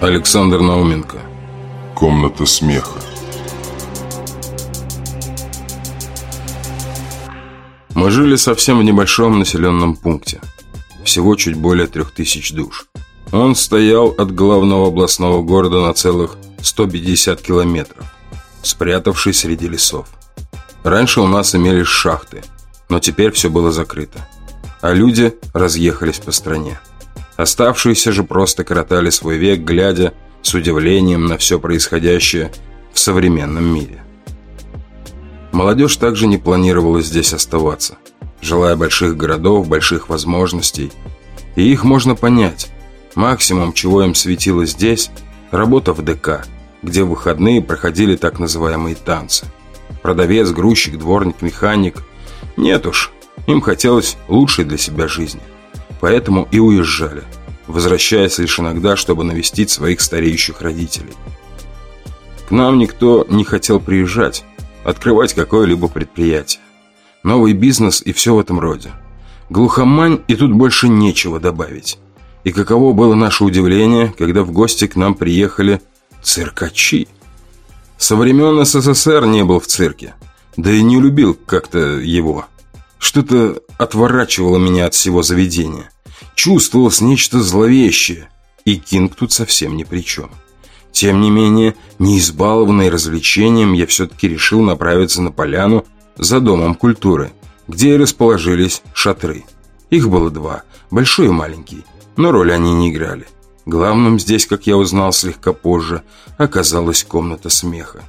Александр Науменко Комната смеха Мы жили совсем в небольшом населенном пункте. Всего чуть более трех тысяч душ. Он стоял от главного областного города на целых 150 километров, спрятавшись среди лесов. Раньше у нас имелись шахты, но теперь все было закрыто. А люди разъехались по стране. Оставшиеся же просто коротали свой век, глядя с удивлением на все происходящее в современном мире. Молодежь также не планировала здесь оставаться, желая больших городов, больших возможностей. И их можно понять. Максимум, чего им светило здесь – работа в ДК, где в выходные проходили так называемые танцы. Продавец, грузчик, дворник, механик. Нет уж, им хотелось лучшей для себя жизни. Поэтому и уезжали, возвращаясь лишь иногда, чтобы навестить своих стареющих родителей. К нам никто не хотел приезжать, открывать какое-либо предприятие. Новый бизнес и все в этом роде. Глухомань, и тут больше нечего добавить. И каково было наше удивление, когда в гости к нам приехали циркачи. Со времен СССР не был в цирке, да и не любил как-то его. Что-то отворачивало меня от всего заведения. Чувствовалось нечто зловещее, и Кинг тут совсем ни при чем. Тем не менее, не избалованный развлечением, я все-таки решил направиться на поляну за Домом культуры, где и расположились шатры. Их было два, большой и маленький, но роли они не играли. Главным здесь, как я узнал слегка позже, оказалась комната смеха.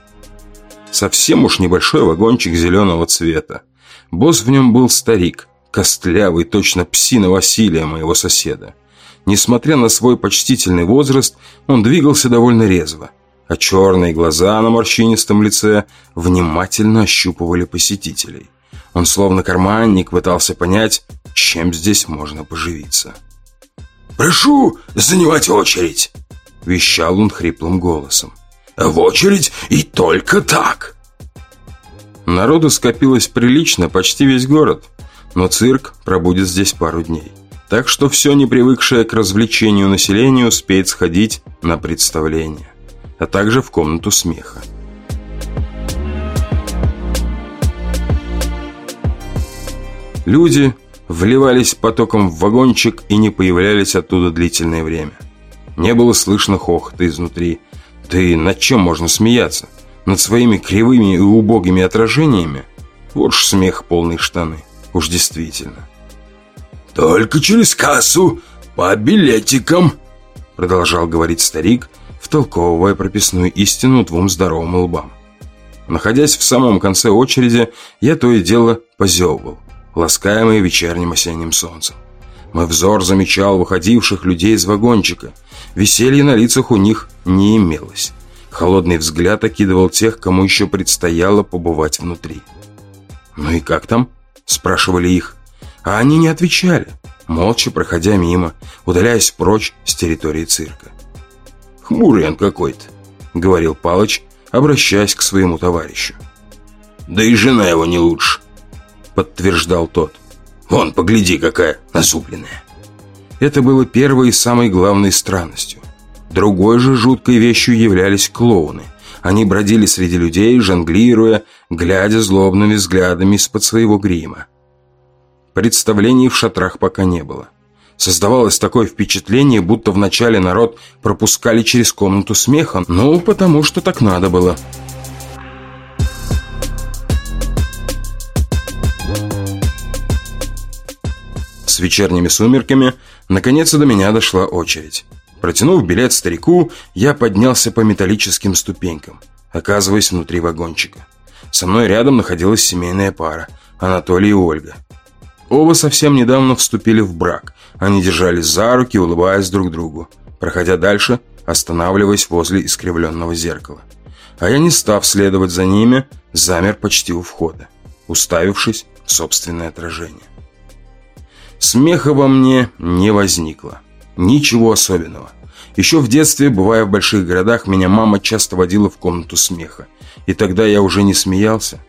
Совсем уж небольшой вагончик зеленого цвета. Босс в нем был старик, костлявый, точно псина Василия, моего соседа. Несмотря на свой почтительный возраст, он двигался довольно резво, а черные глаза на морщинистом лице внимательно ощупывали посетителей. Он словно карманник пытался понять, чем здесь можно поживиться. «Прошу занимать очередь!» – вещал он хриплым голосом. «В очередь и только так!» Народу скопилось прилично, почти весь город, но цирк пробудет здесь пару дней. Так что все не привыкшее к развлечению население успеет сходить на представление, а также в комнату смеха. Люди вливались потоком в вагончик и не появлялись оттуда длительное время. Не было слышно хохота изнутри. Да и над чем можно смеяться? Над своими кривыми и убогими отражениями? Вот ж смех полной штаны. Уж действительно. «Только через кассу, по билетикам», продолжал говорить старик, втолковывая прописную истину двум здоровым лбам. Находясь в самом конце очереди, я то и дело позевывал, ласкаемый вечерним осенним солнцем. Мой взор замечал выходивших людей из вагончика. Веселья на лицах у них не имелось. Холодный взгляд окидывал тех, кому еще предстояло побывать внутри. «Ну и как там?» – спрашивали их. А они не отвечали, молча проходя мимо, удаляясь прочь с территории цирка. «Хмурый он какой-то», — говорил Палыч, обращаясь к своему товарищу. «Да и жена его не лучше», — подтверждал тот. «Вон, погляди, какая насупленная». Это было первой и самой главной странностью. Другой же жуткой вещью являлись клоуны. Они бродили среди людей, жонглируя, глядя злобными взглядами из-под своего грима. Представлений в шатрах пока не было. Создавалось такое впечатление, будто вначале народ пропускали через комнату смеха, ну, потому что так надо было. С вечерними сумерками наконец до меня дошла очередь. Протянув билет старику, я поднялся по металлическим ступенькам, оказываясь внутри вагончика. Со мной рядом находилась семейная пара – Анатолий и Ольга – Оба совсем недавно вступили в брак. Они держались за руки, улыбаясь друг другу. Проходя дальше, останавливаясь возле искривленного зеркала. А я, не став следовать за ними, замер почти у входа, уставившись в собственное отражение. Смеха во мне не возникло. Ничего особенного. Еще в детстве, бывая в больших городах, меня мама часто водила в комнату смеха. И тогда я уже не смеялся.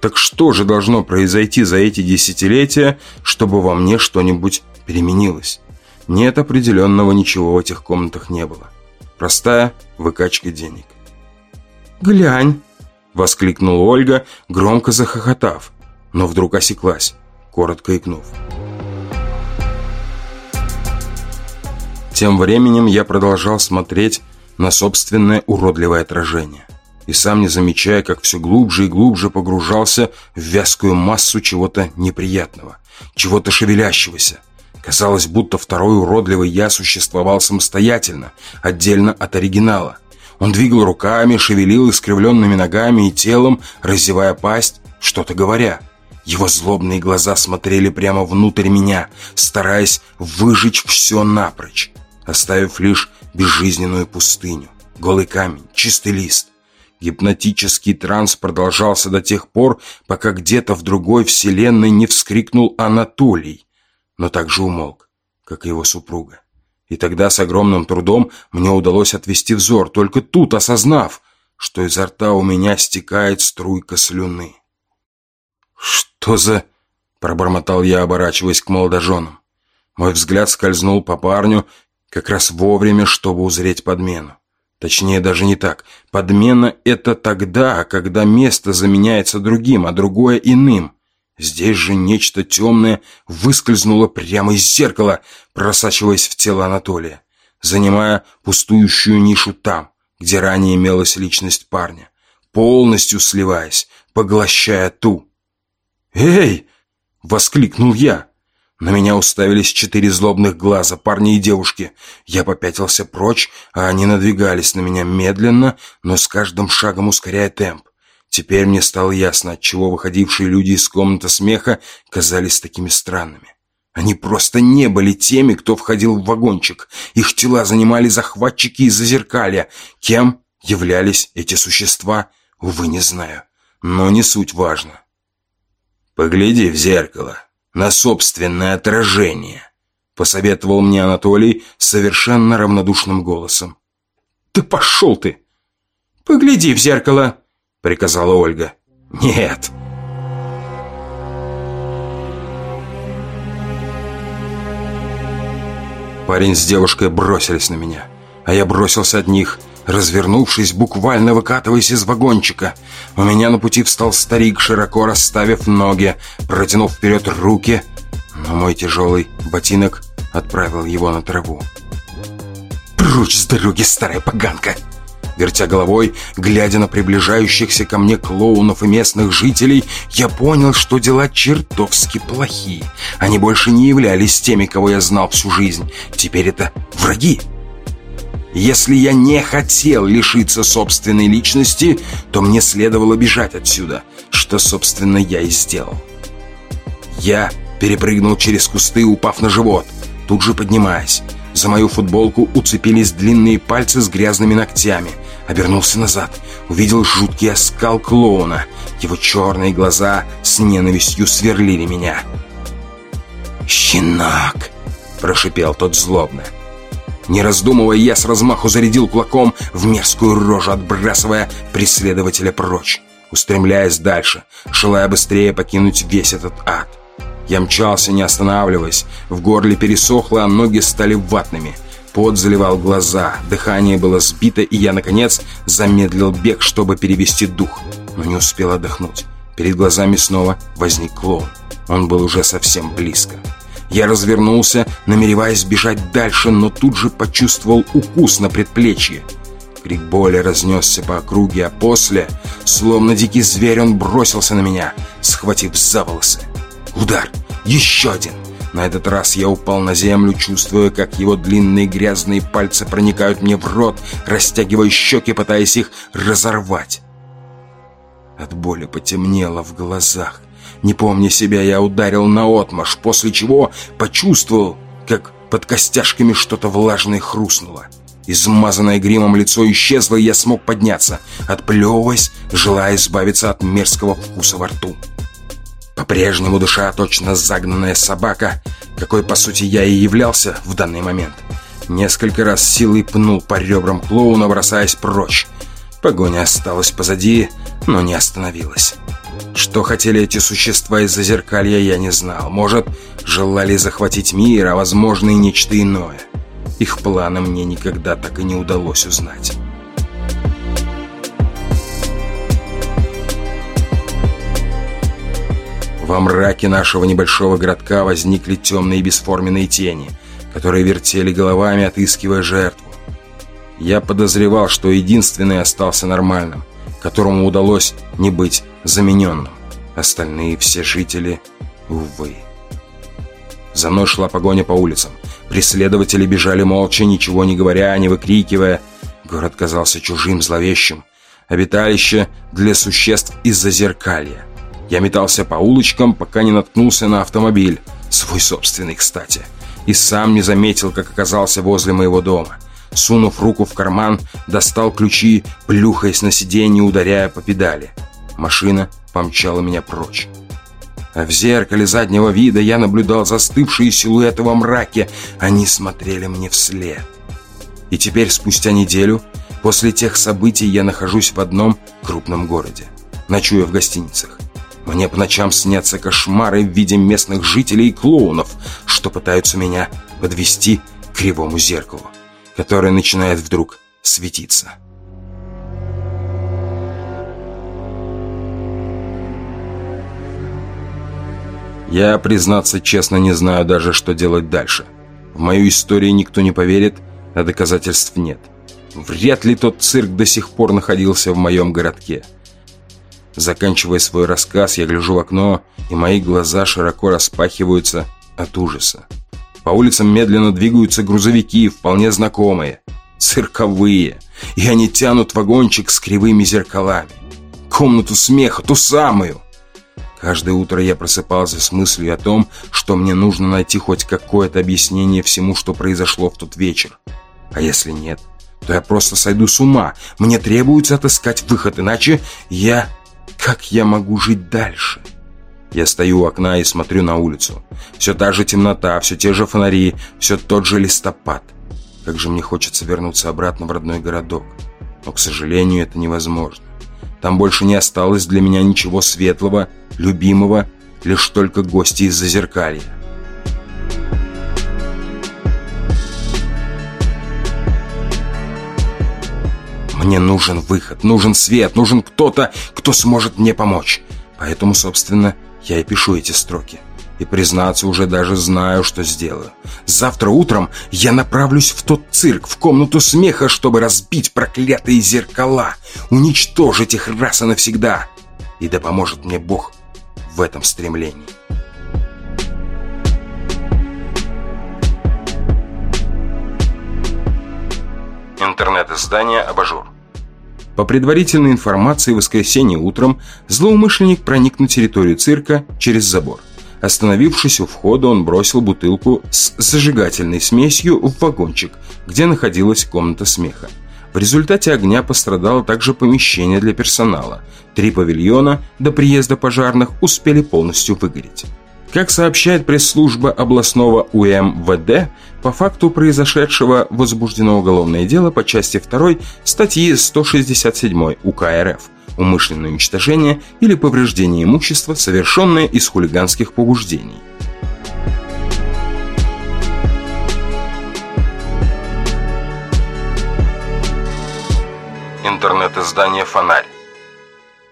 Так что же должно произойти за эти десятилетия, чтобы во мне что-нибудь переменилось? Нет, определенного ничего в этих комнатах не было. Простая выкачка денег. «Глянь!» — воскликнула Ольга, громко захохотав, но вдруг осеклась, коротко икнув. Тем временем я продолжал смотреть на собственное уродливое отражение и сам не замечая, как все глубже и глубже погружался в вязкую массу чего-то неприятного, чего-то шевелящегося. Казалось, будто второй уродливый я существовал самостоятельно, отдельно от оригинала. Он двигал руками, шевелил искривленными ногами и телом, разевая пасть, что-то говоря. Его злобные глаза смотрели прямо внутрь меня, стараясь выжечь все напрочь, оставив лишь безжизненную пустыню, голый камень, чистый лист. Гипнотический транс продолжался до тех пор, пока где-то в другой вселенной не вскрикнул Анатолий, но также умолк, как и его супруга. И тогда с огромным трудом мне удалось отвести взор, только тут осознав, что изо рта у меня стекает струйка слюны. «Что за...» — пробормотал я, оборачиваясь к молодоженам. Мой взгляд скользнул по парню как раз вовремя, чтобы узреть подмену. Точнее, даже не так. Подмена – это тогда, когда место заменяется другим, а другое – иным. Здесь же нечто темное выскользнуло прямо из зеркала, просачиваясь в тело Анатолия, занимая пустующую нишу там, где ранее имелась личность парня, полностью сливаясь, поглощая ту. «Эй!» – воскликнул я. На меня уставились четыре злобных глаза, парни и девушки. Я попятился прочь, а они надвигались на меня медленно, но с каждым шагом ускоряя темп. Теперь мне стало ясно, отчего выходившие люди из комнаты смеха казались такими странными. Они просто не были теми, кто входил в вагончик. Их тела занимали захватчики из зазеркалья. Кем являлись эти существа, увы, не знаю. Но не суть важно. «Погляди в зеркало», на собственное отражение», — посоветовал мне Анатолий совершенно равнодушным голосом. «Да пошел ты!» «Погляди в зеркало», — приказала Ольга. «Нет». Парень с девушкой бросились на меня, а я бросился от них — Развернувшись, буквально выкатываясь из вагончика, у меня на пути встал старик, широко расставив ноги, протянув вперед руки, но мой тяжелый ботинок отправил его на траву. «Прочь с дороги, старая поганка!» Вертя головой, глядя на приближающихся ко мне клоунов и местных жителей, я понял, что дела чертовски плохие. Они больше не являлись теми, кого я знал всю жизнь. Теперь это враги. Если я не хотел лишиться собственной личности, то мне следовало бежать отсюда, что, собственно, я и сделал. Я перепрыгнул через кусты, упав на живот, тут же поднимаясь. За мою футболку уцепились длинные пальцы с грязными ногтями. Обернулся назад, увидел жуткий оскал клоуна. Его черные глаза с ненавистью сверлили меня. «Щенок!» – прошипел тот злобно. Не раздумывая, я с размаху зарядил кулаком в мерзкую рожу, отбрасывая преследователя прочь, устремляясь дальше, желая быстрее покинуть весь этот ад. Я мчался, не останавливаясь, в горле пересохло, а ноги стали ватными. Пот заливал глаза, дыхание было сбито, и я, наконец, замедлил бег, чтобы перевести дух, но не успел отдохнуть. Перед глазами снова возник клоун. Он был уже совсем близко. Я развернулся, намереваясь бежать дальше, но тут же почувствовал укус на предплечье. Крик боли разнесся по округе, а после, словно дикий зверь, он бросился на меня, схватив за волосы. Удар! Еще один! На этот раз я упал на землю, чувствуя, как его длинные грязные пальцы проникают мне в рот, растягивая щеки, пытаясь их разорвать. От боли потемнело в глазах. Не помня себя, я ударил наотмашь, после чего почувствовал, как под костяшками что-то влажное хрустнуло. Измазанное гримом лицо исчезло, и я смог подняться, отплевываясь, желая избавиться от мерзкого вкуса во рту. По-прежнему душа точно загнанная собака, какой, по сути, я и являлся в данный момент. Несколько раз силой пнул по ребрам клоуна, бросаясь прочь. Погоня осталась позади, но не остановилась. Что хотели эти существа из зазеркалья, я не знал. Может, желали захватить мир, а возможно и нечто иное. Их планы мне никогда так и не удалось узнать. Во мраке нашего небольшого городка возникли темные бесформенные тени, которые вертели головами, отыскивая жертву. Я подозревал, что единственный остался нормальным, которому удалось не быть замененным. Остальные все жители, увы. За мной шла погоня по улицам. Преследователи бежали молча, ничего не говоря, не выкрикивая. Город казался чужим, зловещим. Обиталище для существ из-за зеркалья. Я метался по улочкам, пока не наткнулся на автомобиль. Свой собственный, кстати. И сам не заметил, как оказался возле моего дома. Сунув руку в карман, достал ключи, плюхаясь на сиденье, ударяя по педали. Машина помчала меня прочь. А в зеркале заднего вида я наблюдал застывшие силуэты во мраке. Они смотрели мне вслед. И теперь, спустя неделю, после тех событий, я нахожусь в одном крупном городе. Ночую в гостиницах. Мне по ночам снятся кошмары в виде местных жителей и клоунов, что пытаются меня подвести к кривому зеркалу, которое начинает вдруг светиться. Я, признаться честно, не знаю даже, что делать дальше. В мою историю никто не поверит, а доказательств нет. Вряд ли тот цирк до сих пор находился в моем городке. Заканчивая свой рассказ, я гляжу в окно, и мои глаза широко распахиваются от ужаса. По улицам медленно двигаются грузовики, вполне знакомые. Цирковые. И они тянут вагончик с кривыми зеркалами. Комнату смеха, ту самую. Каждое утро я просыпался с мыслью о том, что мне нужно найти хоть какое-то объяснение всему, что произошло в тот вечер. А если нет, то я просто сойду с ума. Мне требуется отыскать выход, иначе я... Как я могу жить дальше? Я стою у окна и смотрю на улицу. Все та же темнота, все те же фонари, все тот же листопад. Как же мне хочется вернуться обратно в родной городок. Но, к сожалению, это невозможно. Там больше не осталось для меня ничего светлого, любимого, лишь только гости из Зазеркалья. Мне нужен выход, нужен свет, нужен кто-то, кто сможет мне помочь. Поэтому, собственно, я и пишу эти строки. И, признаться, уже даже знаю, что сделаю. Завтра утром я направлюсь в тот цирк, в комнату смеха, чтобы разбить проклятые зеркала, уничтожить их раз и навсегда. И да поможет мне Бог в этом стремлении. Интернет-издание «Абажур». По предварительной информации, в воскресенье утром злоумышленник проник на территорию цирка через забор. Остановившись у входа, он бросил бутылку с зажигательной смесью в вагончик, где находилась комната смеха. В результате огня пострадало также помещение для персонала. Три павильона до приезда пожарных успели полностью выгореть. Как сообщает пресс-служба областного УМВД, по факту произошедшего возбуждено уголовное дело по части 2 статьи 167 УК РФ «Умышленное уничтожение или повреждение имущества, совершенное из хулиганских побуждений». Интернет-издание «Фонарь»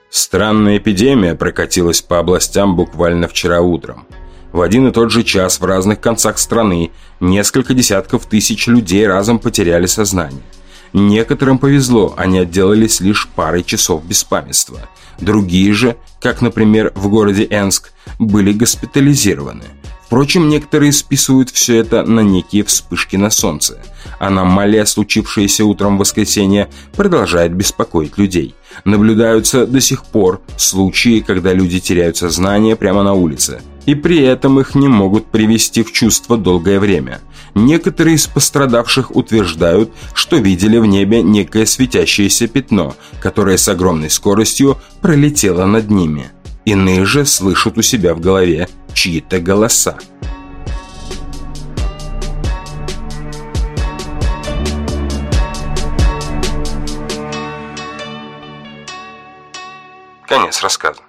Странная эпидемия прокатилась по областям буквально вчера утром. В один и тот же час в разных концах страны несколько десятков тысяч людей разом потеряли сознание. Некоторым повезло, они отделались лишь парой часов беспамятства. Другие же, как, например, в городе Энск, были госпитализированы. Впрочем, некоторые списывают все это на некие вспышки на солнце. Аномалия, случившаяся утром в воскресенье, продолжает беспокоить людей. Наблюдаются до сих пор случаи, когда люди теряют сознание прямо на улице, и при этом их не могут привести в чувство долгое время. Некоторые из пострадавших утверждают, что видели в небе некое светящееся пятно, которое с огромной скоростью пролетело над ними. Иные же слышат у себя в голове чьи-то голоса. Конец рассказа.